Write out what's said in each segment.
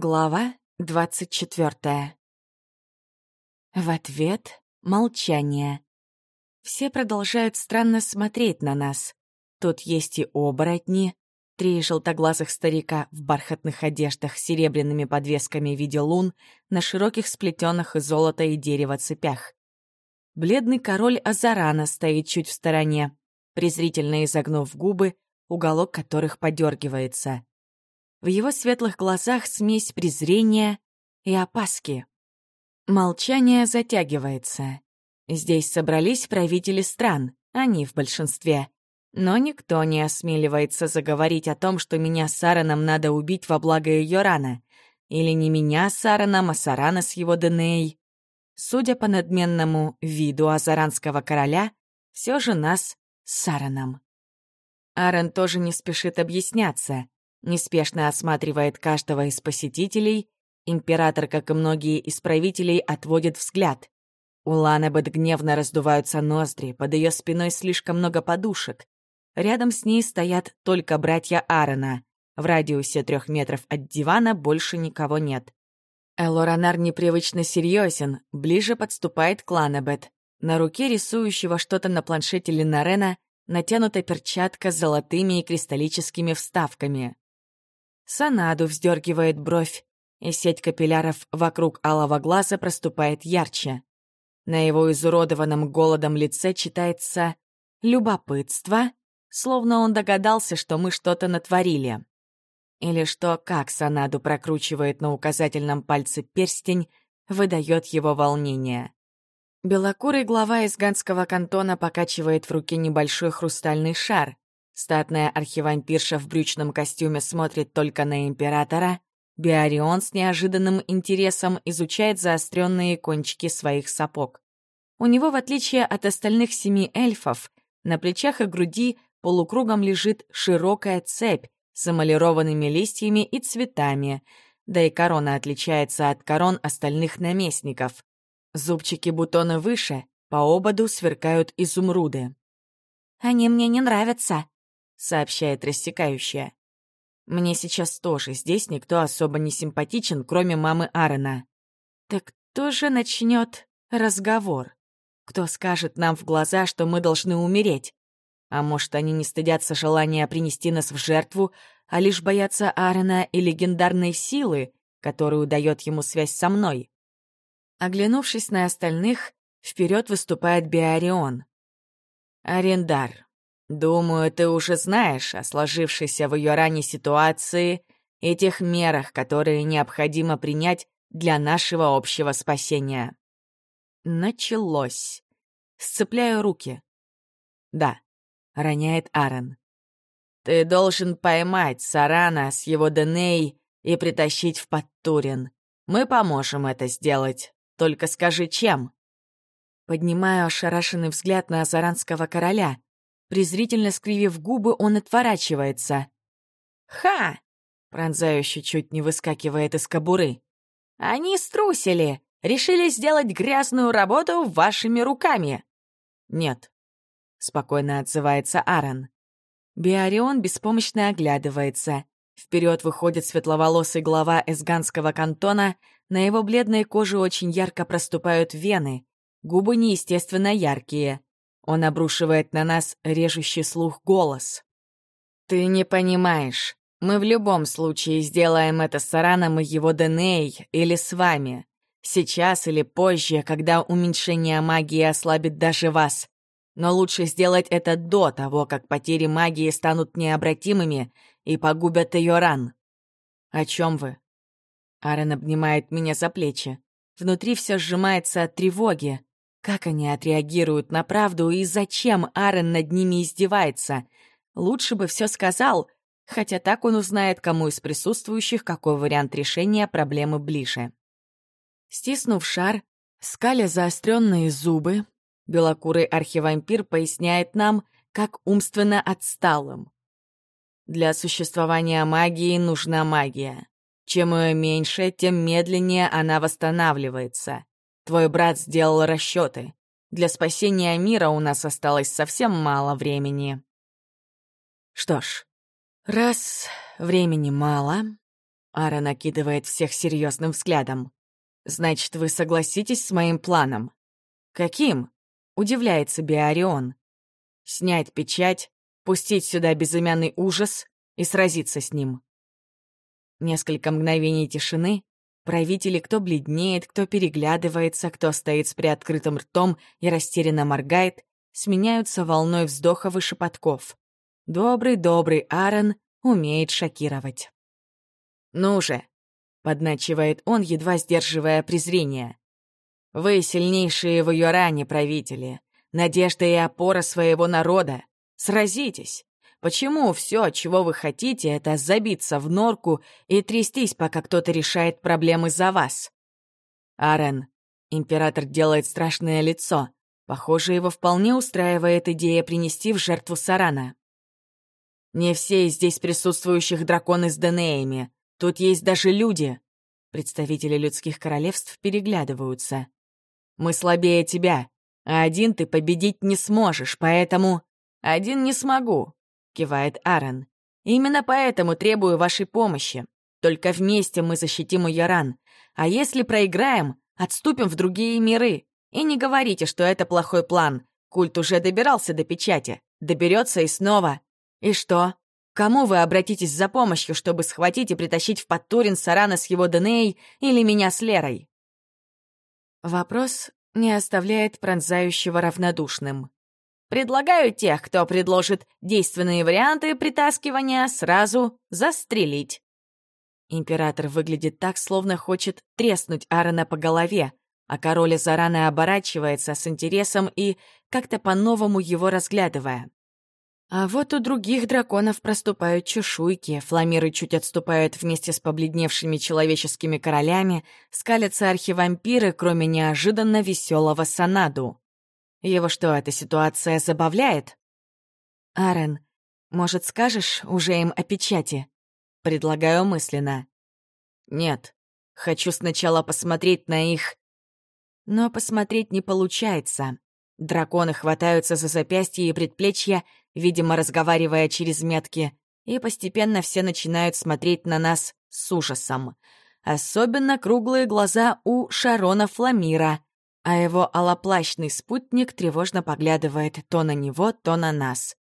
Глава двадцать четвертая. В ответ — молчание. Все продолжают странно смотреть на нас. Тут есть и оборотни, три желтоглазых старика в бархатных одеждах с серебряными подвесками в виде лун на широких сплетенных из золота и дерева цепях. Бледный король Азарана стоит чуть в стороне, презрительно изогнув губы, уголок которых подергивается. В его светлых глазах смесь презрения и опаски. Молчание затягивается. Здесь собрались правители стран, они в большинстве. Но никто не осмеливается заговорить о том, что меня с Сараном надо убить во благо Йорана. Или не меня с Сараном, а Сарана с его Деней. Судя по надменному виду азаранского короля, все же нас с Сараном. Аарон тоже не спешит объясняться неспешно осматривает каждого из посетителей, император, как и многие из правителей, отводит взгляд. У Ланебет гневно раздуваются ноздри, под ее спиной слишком много подушек. Рядом с ней стоят только братья Аарона. В радиусе трех метров от дивана больше никого нет. Элоранар непривычно серьезен, ближе подступает к Ланебет. На руке рисующего что-то на планшете Ленарена натянута перчатка с золотыми и кристаллическими вставками. Санаду вздергивает бровь, и сеть капилляров вокруг алого глаза проступает ярче. На его изуродованном голодом лице читается любопытство, словно он догадался, что мы что-то натворили. Или что, как Санаду прокручивает на указательном пальце перстень, выдает его волнение. Белокурый глава из ганского кантона покачивает в руке небольшой хрустальный шар. Статная архивампирша в брючном костюме смотрит только на императора. Биарион с неожиданным интересом изучает заостренные кончики своих сапог. У него, в отличие от остальных семи эльфов, на плечах и груди полукругом лежит широкая цепь с эмалированными листьями и цветами, да и корона отличается от корон остальных наместников. Зубчики бутона выше, по ободу сверкают изумруды. «Они мне не нравятся», сообщает рассекающая. Мне сейчас тоже здесь никто особо не симпатичен, кроме мамы Аарона. Так кто же начнет разговор? Кто скажет нам в глаза, что мы должны умереть? А может, они не стыдятся желания принести нас в жертву, а лишь боятся Аарона и легендарной силы, которую дает ему связь со мной? Оглянувшись на остальных, вперед выступает Биарион. Арендар, Думаю, ты уже знаешь о сложившейся в ее ране ситуации и тех мерах, которые необходимо принять для нашего общего спасения. Началось. Сцепляю руки. Да, роняет Аарон. Ты должен поймать Сарана с его Деней и притащить в Подтурин. Мы поможем это сделать. Только скажи, чем? Поднимаю ошарашенный взгляд на Азаранского короля — Презрительно скривив губы, он отворачивается. «Ха!» — пронзающе чуть не выскакивает из кобуры. «Они струсили! Решили сделать грязную работу вашими руками!» «Нет», — спокойно отзывается Аарон. Биарион беспомощно оглядывается. Вперед выходит светловолосый глава эсганского кантона, на его бледной коже очень ярко проступают вены, губы неестественно яркие. Он обрушивает на нас режущий слух голос. «Ты не понимаешь. Мы в любом случае сделаем это с Сараном и его Деней или с вами. Сейчас или позже, когда уменьшение магии ослабит даже вас. Но лучше сделать это до того, как потери магии станут необратимыми и погубят ее ран. «О чем вы?» Аарон обнимает меня за плечи. Внутри все сжимается от тревоги. Как они отреагируют на правду и зачем Аарон над ними издевается? Лучше бы все сказал, хотя так он узнает, кому из присутствующих какой вариант решения проблемы ближе. Стиснув шар, скаля заостренные зубы, белокурый архивампир поясняет нам, как умственно отсталым. Для существования магии нужна магия. Чем ее меньше, тем медленнее она восстанавливается. Твой брат сделал расчеты. Для спасения мира у нас осталось совсем мало времени. Что ж, раз времени мало, Ара накидывает всех серьезным взглядом. «Значит, вы согласитесь с моим планом?» «Каким?» — удивляется Биарион. «Снять печать, пустить сюда безымянный ужас и сразиться с ним». Несколько мгновений тишины. Правители кто бледнеет, кто переглядывается, кто стоит с приоткрытым ртом и растерянно моргает, сменяются волной вздохов и шепотков. Добрый-добрый Аарон умеет шокировать. «Ну же!» — подначивает он, едва сдерживая презрение. «Вы сильнейшие в ее ране, правители, надежда и опора своего народа. Сразитесь! Почему все, чего вы хотите, это забиться в норку и трястись, пока кто-то решает проблемы за вас?» Арен. Император делает страшное лицо. Похоже, его вполне устраивает идея принести в жертву Сарана. «Не все из здесь присутствующих драконы с Денеями. Тут есть даже люди. Представители людских королевств переглядываются. Мы слабее тебя, а один ты победить не сможешь, поэтому... Один не смогу, кивает Аарон. Именно поэтому требую вашей помощи. Только вместе мы защитим Уяран. А если проиграем, отступим в другие миры. И не говорите, что это плохой план. Культ уже добирался до печати. Доберется и снова. И что? Кому вы обратитесь за помощью, чтобы схватить и притащить в Подтурин Сарана с его Денеей или меня с Лерой?» Вопрос не оставляет пронзающего равнодушным. «Предлагаю тех, кто предложит действенные варианты притаскивания, сразу застрелить». Император выглядит так, словно хочет треснуть Аарона по голове, а король Зарана оборачивается с интересом и как-то по-новому его разглядывая. А вот у других драконов проступают чешуйки, фламиры чуть отступают вместе с побледневшими человеческими королями, скалятся архивампиры, кроме неожиданно веселого Санаду. Его что, эта ситуация забавляет? Арен, может, скажешь уже им о печати? Предлагаю мысленно. Нет, хочу сначала посмотреть на их... Но посмотреть не получается. Драконы хватаются за запястья и предплечья, видимо, разговаривая через метки, и постепенно все начинают смотреть на нас с ужасом. Особенно круглые глаза у Шарона Фламира, а его алоплащный спутник тревожно поглядывает то на него, то на нас.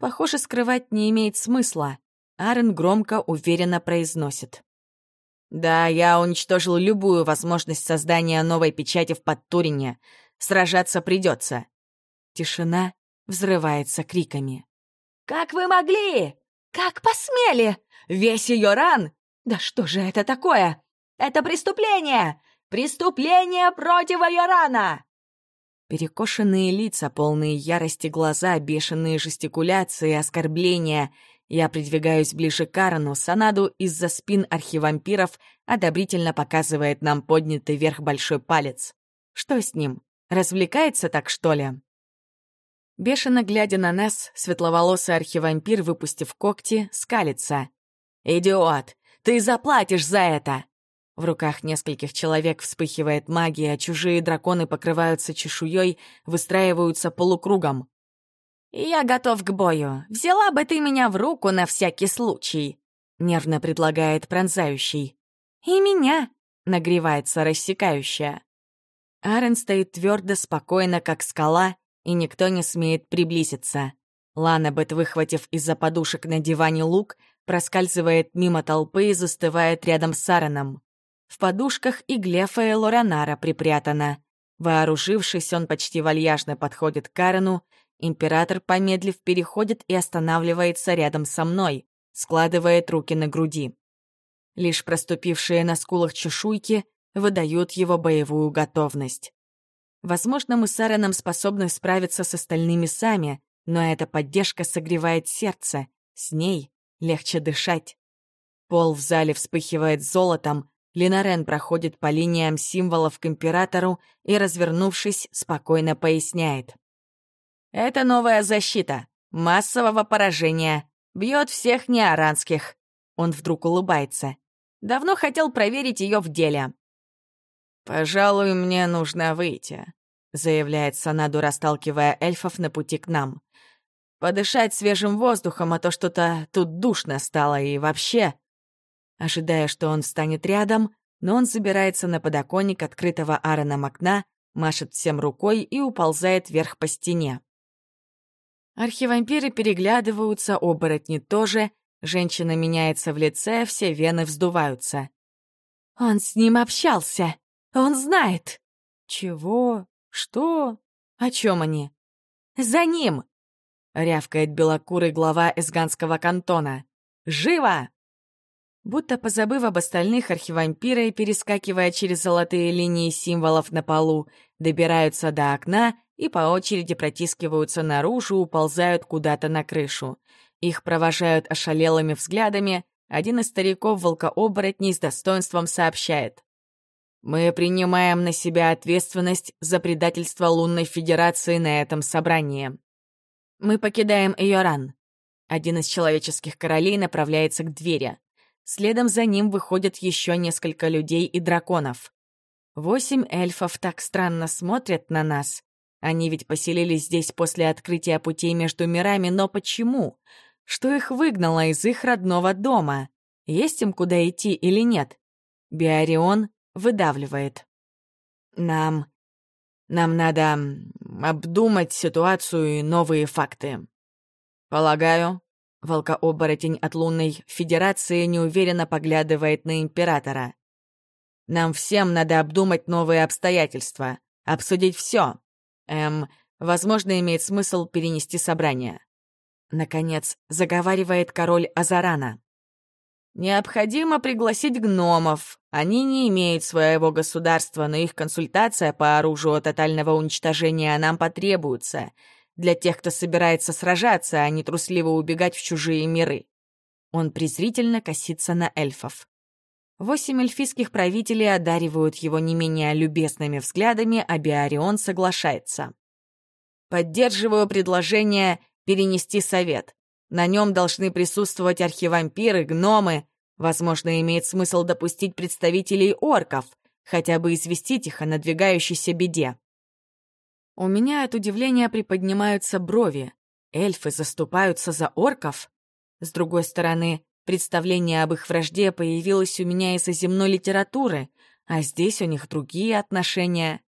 Похоже, скрывать не имеет смысла. Арен громко, уверенно произносит. «Да, я уничтожил любую возможность создания новой печати в Подтурине. Сражаться придется. Тишина взрывается криками. «Как вы могли? Как посмели? Весь ее ран? Да что же это такое? Это преступление! Преступление против ее рана!» Перекошенные лица, полные ярости глаза, бешеные жестикуляции, оскорбления. Я придвигаюсь ближе к Карену, Санаду из-за спин архивампиров одобрительно показывает нам поднятый вверх большой палец. Что с ним? Развлекается так, что ли?» Бешено глядя на нас, светловолосый архивампир, выпустив когти, скалится. «Идиот! Ты заплатишь за это!» В руках нескольких человек вспыхивает магия, а чужие драконы покрываются чешуей, выстраиваются полукругом. «Я готов к бою. Взяла бы ты меня в руку на всякий случай», — нервно предлагает пронзающий. «И меня», — нагревается рассекающая. Арен стоит твердо, спокойно, как скала, и никто не смеет приблизиться. Ланабет, выхватив из-за подушек на диване лук, проскальзывает мимо толпы и застывает рядом с Ареном. В подушках и Глефа Лоранара припрятана. Вооружившись, он почти вальяжно подходит к Арену, император, помедлив, переходит и останавливается рядом со мной, складывает руки на груди. Лишь проступившие на скулах чешуйки выдают его боевую готовность. Возможно, мы с Аароном способны справиться с остальными сами, но эта поддержка согревает сердце, с ней легче дышать. Пол в зале вспыхивает золотом, Линарен проходит по линиям символов к императору и, развернувшись, спокойно поясняет. «Это новая защита, массового поражения, бьет всех неаранских». Он вдруг улыбается. «Давно хотел проверить ее в деле. «Пожалуй, мне нужно выйти», — заявляет Санаду, расталкивая эльфов на пути к нам. «Подышать свежим воздухом, а то что-то тут душно стало и вообще...» ожидая, что он встанет рядом, но он забирается на подоконник открытого Аароном окна, машет всем рукой и уползает вверх по стене. Архивампиры переглядываются, оборотни тоже, женщина меняется в лице, все вены вздуваются. «Он с ним общался! Он знает!» «Чего? Что? О чем они?» «За ним!» — рявкает белокурый глава эсганского кантона. «Живо!» Будто позабыв об остальных, архивампиры, перескакивая через золотые линии символов на полу, добираются до окна и по очереди протискиваются наружу, уползают куда-то на крышу. Их провожают ошалелыми взглядами. Один из стариков волкооборотней с достоинством сообщает. «Мы принимаем на себя ответственность за предательство Лунной Федерации на этом собрании. Мы покидаем Эйоран». Один из человеческих королей направляется к двери. Следом за ним выходят еще несколько людей и драконов. Восемь эльфов так странно смотрят на нас. Они ведь поселились здесь после открытия путей между мирами, но почему? Что их выгнало из их родного дома? Есть им куда идти или нет? Биарион выдавливает. Нам... Нам надо обдумать ситуацию и новые факты. Полагаю, Волкооборотень от лунной федерации неуверенно поглядывает на императора. «Нам всем надо обдумать новые обстоятельства, обсудить все. Эм, возможно, имеет смысл перенести собрание». Наконец, заговаривает король Азарана. «Необходимо пригласить гномов. Они не имеют своего государства, но их консультация по оружию тотального уничтожения нам потребуется для тех, кто собирается сражаться, а не трусливо убегать в чужие миры. Он презрительно косится на эльфов. Восемь эльфийских правителей одаривают его не менее любезными взглядами, а Биарион соглашается. «Поддерживаю предложение перенести совет. На нем должны присутствовать архивампиры, гномы. Возможно, имеет смысл допустить представителей орков, хотя бы известить их о надвигающейся беде. У меня от удивления приподнимаются брови. Эльфы заступаются за орков? С другой стороны, представление об их вражде появилось у меня из-за земной литературы, а здесь у них другие отношения.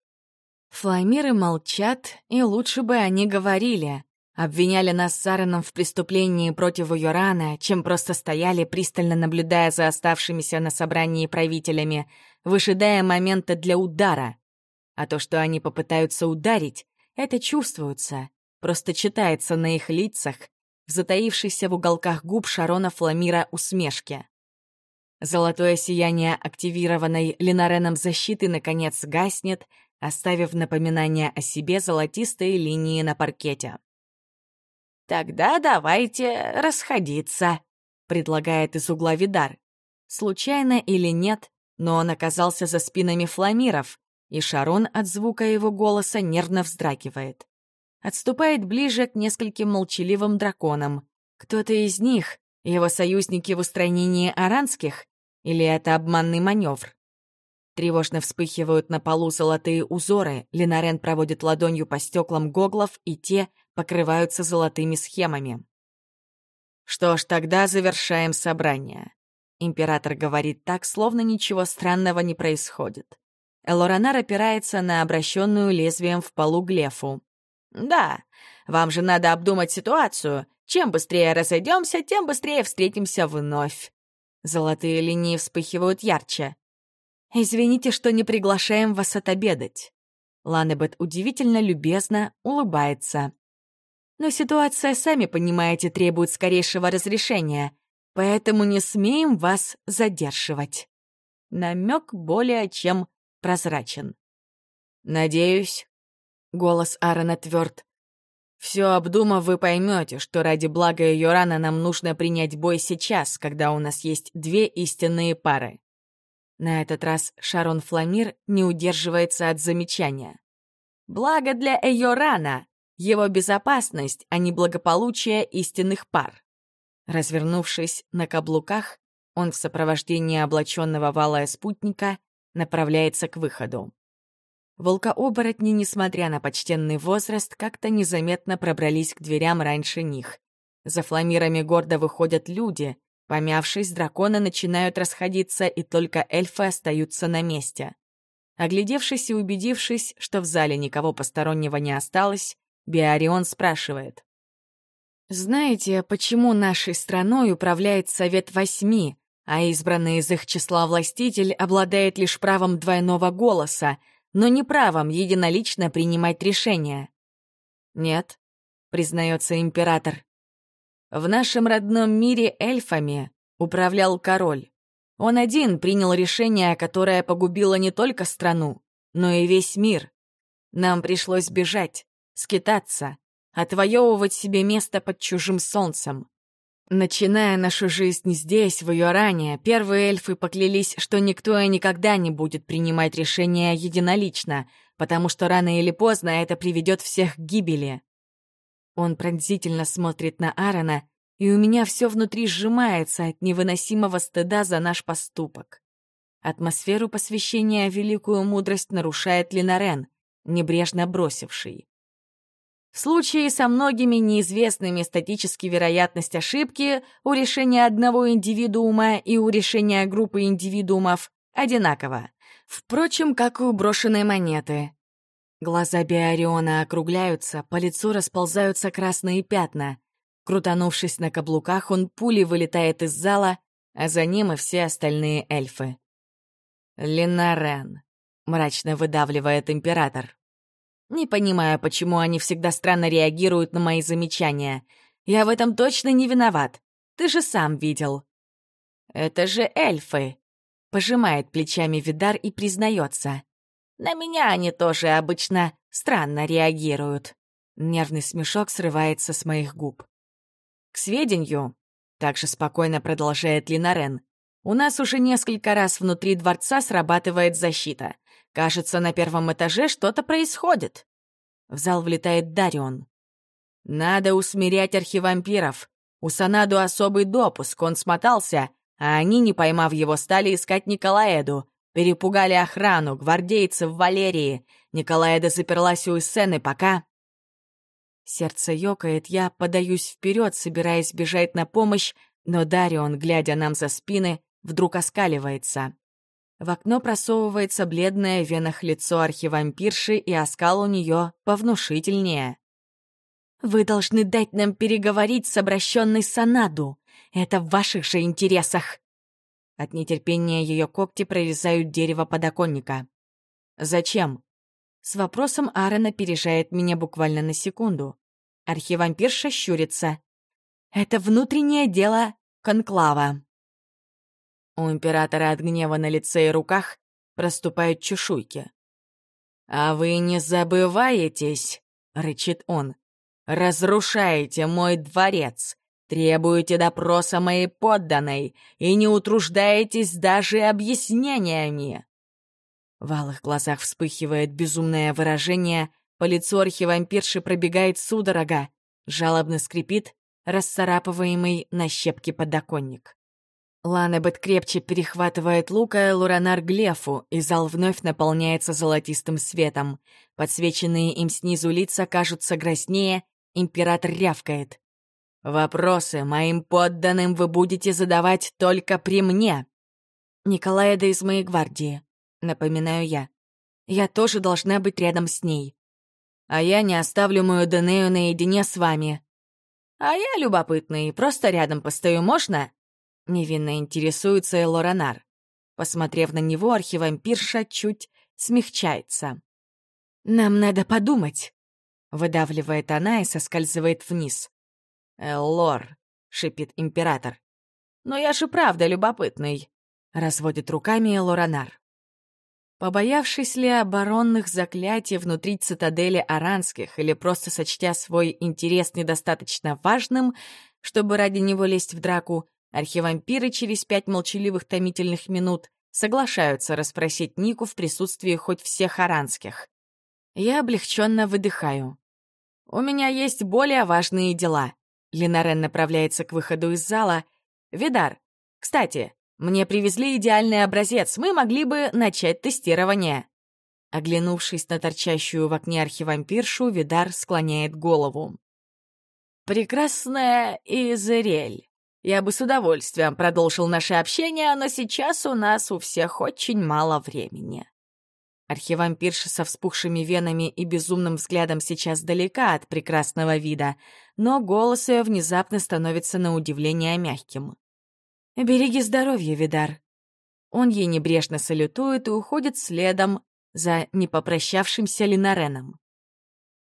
Флаймиры молчат, и лучше бы они говорили. Обвиняли нас с Сареном в преступлении против Юрана, чем просто стояли, пристально наблюдая за оставшимися на собрании правителями, выжидая момента для удара. А то, что они попытаются ударить, это чувствуется, просто читается на их лицах, в затаившейся в уголках губ Шарона Фламира усмешки. Золотое сияние активированной Ленареном защиты наконец гаснет, оставив напоминание о себе золотистые линии на паркете. «Тогда давайте расходиться», — предлагает из угла Видар. Случайно или нет, но он оказался за спинами фламиров, и Шарон от звука его голоса нервно вздрагивает. Отступает ближе к нескольким молчаливым драконам. Кто-то из них — его союзники в устранении аранских, или это обманный маневр? Тревожно вспыхивают на полу золотые узоры, Ленарен проводит ладонью по стеклам гоглов, и те покрываются золотыми схемами. Что ж, тогда завершаем собрание. Император говорит так, словно ничего странного не происходит. Элоранар опирается на обращенную лезвием в полу глефу. «Да, вам же надо обдумать ситуацию. Чем быстрее разойдемся, тем быстрее встретимся вновь». Золотые линии вспыхивают ярче. «Извините, что не приглашаем вас отобедать». Ланебет удивительно любезно улыбается. «Но ситуация, сами понимаете, требует скорейшего разрешения, поэтому не смеем вас задерживать». Намек более чем прозрачен. «Надеюсь», — голос Аарона тверд, «все обдумав, вы поймете, что ради блага Йорана нам нужно принять бой сейчас, когда у нас есть две истинные пары». На этот раз Шарон Фламир не удерживается от замечания. «Благо для Эйорана! Его безопасность, а не благополучие истинных пар». Развернувшись на каблуках, он в сопровождении облаченного валая спутника направляется к выходу. Волкооборотни, несмотря на почтенный возраст, как-то незаметно пробрались к дверям раньше них. За фламирами гордо выходят люди, Помявшись, драконы начинают расходиться, и только эльфы остаются на месте. Оглядевшись и убедившись, что в зале никого постороннего не осталось, Биарион спрашивает. «Знаете, почему нашей страной управляет Совет Восьми, а избранный из их числа властитель обладает лишь правом двойного голоса, но не правом единолично принимать решения?» «Нет», — признается император. В нашем родном мире эльфами управлял король. Он один принял решение, которое погубило не только страну, но и весь мир. Нам пришлось бежать, скитаться, отвоевывать себе место под чужим солнцем. Начиная нашу жизнь здесь, в ее ранее, первые эльфы поклялись, что никто и никогда не будет принимать решения единолично, потому что рано или поздно это приведет всех к гибели. Он пронзительно смотрит на Аарона, и у меня все внутри сжимается от невыносимого стыда за наш поступок. Атмосферу посвящения великую мудрость нарушает Линарен, небрежно бросивший. В случае со многими неизвестными статически вероятность ошибки у решения одного индивидуума и у решения группы индивидуумов одинакова. Впрочем, как и у брошенной монеты. Глаза Биариона округляются, по лицу расползаются красные пятна. Крутанувшись на каблуках, он пулей вылетает из зала, а за ним и все остальные эльфы. «Линарен», — мрачно выдавливает император. «Не понимаю, почему они всегда странно реагируют на мои замечания. Я в этом точно не виноват. Ты же сам видел». «Это же эльфы», — пожимает плечами Видар и признается. На меня они тоже обычно странно реагируют. Нервный смешок срывается с моих губ. К сведению, также спокойно продолжает Линарен, у нас уже несколько раз внутри дворца срабатывает защита. Кажется, на первом этаже что-то происходит. В зал влетает Дарион. Надо усмирять архивампиров. У Санаду особый допуск, он смотался, а они, не поймав его, стали искать Николаэду, Перепугали охрану, гвардейцев Валерии. Николаеда заперлась у сцены, пока... Сердце ёкает, я подаюсь вперед, собираясь бежать на помощь, но Дарион, глядя нам за спины, вдруг оскаливается. В окно просовывается бледное венах лицо архивампирши, и оскал у нее повнушительнее. «Вы должны дать нам переговорить с обращенной Санаду. Это в ваших же интересах!» От нетерпения ее когти прорезают дерево подоконника. «Зачем?» С вопросом Аарон опережает меня буквально на секунду. Архивампирша щурится. «Это внутреннее дело конклава». У императора от гнева на лице и руках проступают чешуйки. «А вы не забываетесь?» — рычит он. «Разрушаете мой дворец. Требуете допроса моей подданной и не утруждаетесь даже объяснениями. В алых глазах вспыхивает безумное выражение, по лицу архивампирши пробегает судорога, жалобно скрипит расцарапываемый на щепки подоконник. Ланебет крепче перехватывает лука Луранар Глефу, и зал вновь наполняется золотистым светом. Подсвеченные им снизу лица кажутся краснее, император рявкает. Вопросы моим подданным вы будете задавать только при мне. Николаеда из моей гвардии, напоминаю я. Я тоже должна быть рядом с ней. А я не оставлю мою Денею наедине с вами. А я любопытный, просто рядом постою, можно? Невинно интересуется Элоранар. Посмотрев на него, архивампирша чуть смягчается. «Нам надо подумать», — выдавливает она и соскальзывает вниз. «Эллор», — шипит император. «Но я же правда любопытный», — разводит руками Элоранар. Побоявшись ли оборонных заклятий внутри цитадели Аранских или просто сочтя свой интерес недостаточно важным, чтобы ради него лезть в драку, архивампиры через пять молчаливых томительных минут соглашаются расспросить Нику в присутствии хоть всех аранских. Я облегченно выдыхаю. У меня есть более важные дела. Ленарен направляется к выходу из зала. «Видар, кстати, мне привезли идеальный образец, мы могли бы начать тестирование». Оглянувшись на торчащую в окне архивампиршу, Видар склоняет голову. «Прекрасная Изерель, Я бы с удовольствием продолжил наше общение, но сейчас у нас у всех очень мало времени. Архивампирша со вспухшими венами и безумным взглядом сейчас далека от прекрасного вида, но голос ее внезапно становится на удивление мягким. «Береги здоровье, Видар». Он ей небрежно салютует и уходит следом за непопрощавшимся Линареном.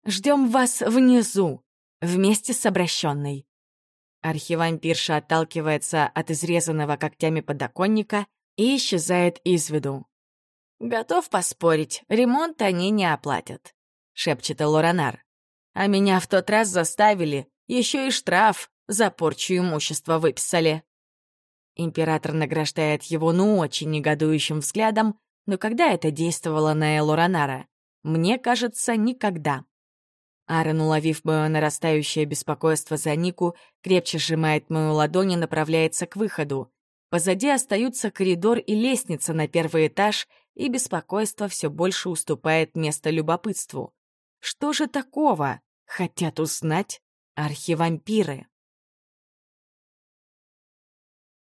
«Ждем вас внизу, вместе с обращенной». Архивампирша отталкивается от изрезанного когтями подоконника и исчезает из виду. «Готов поспорить, ремонт они не оплатят», — шепчет Лоранар. «А меня в тот раз заставили, еще и штраф за порчу имущества выписали». Император награждает его ну очень негодующим взглядом, но когда это действовало на Элоранара? Мне кажется, никогда. Аарон, уловив мое нарастающее беспокойство за Нику, крепче сжимает мою ладонь и направляется к выходу. Позади остаются коридор и лестница на первый этаж, и беспокойство все больше уступает место любопытству. Что же такого хотят узнать архивампиры?